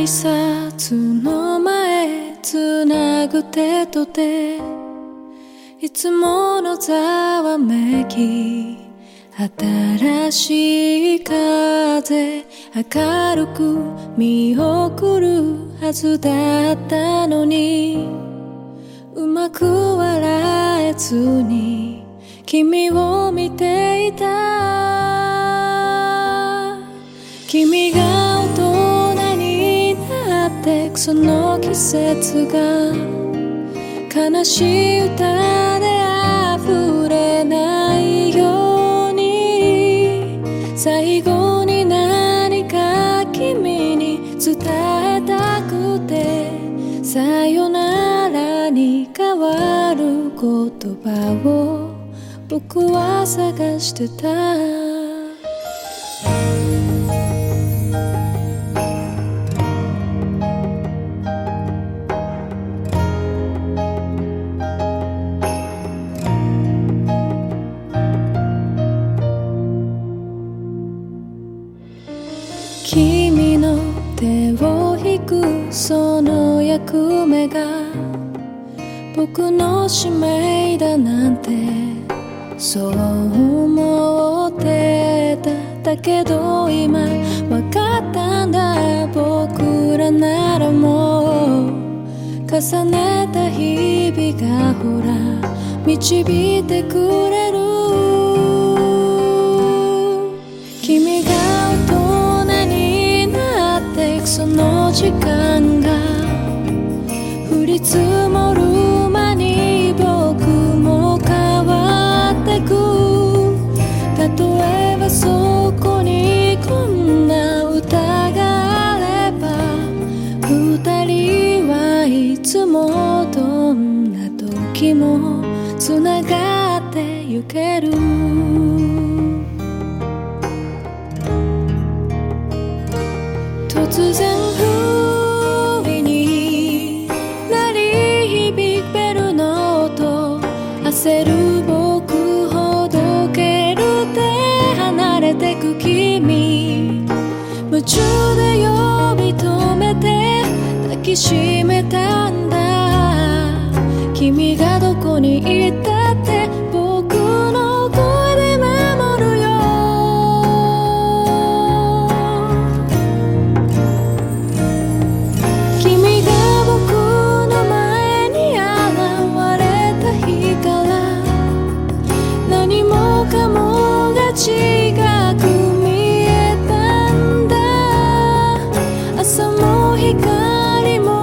挨拶の前つなぐ手と手いつものざわめき新しい風明るく見送るはずだったのにうまく笑えずに君を見ていたなってその季節が悲しい歌で溢れないように最後に何か君に伝えたくてさよならに変わる言葉を僕は探してた。君の手を引くその役目が僕の使命だなんてそう思ってただけど今分かったんだ僕らならもう重ねた日々がほら導いてくれる時間が降り積もる間に僕も変わってく。例えばそこにこんな歌があれば二人はいつもどんな時も中で呼び止めて抱きしめたんだ。君がどこに行ったって僕の声で守るよ。君が僕の前に現れた日から何もかもが違く光も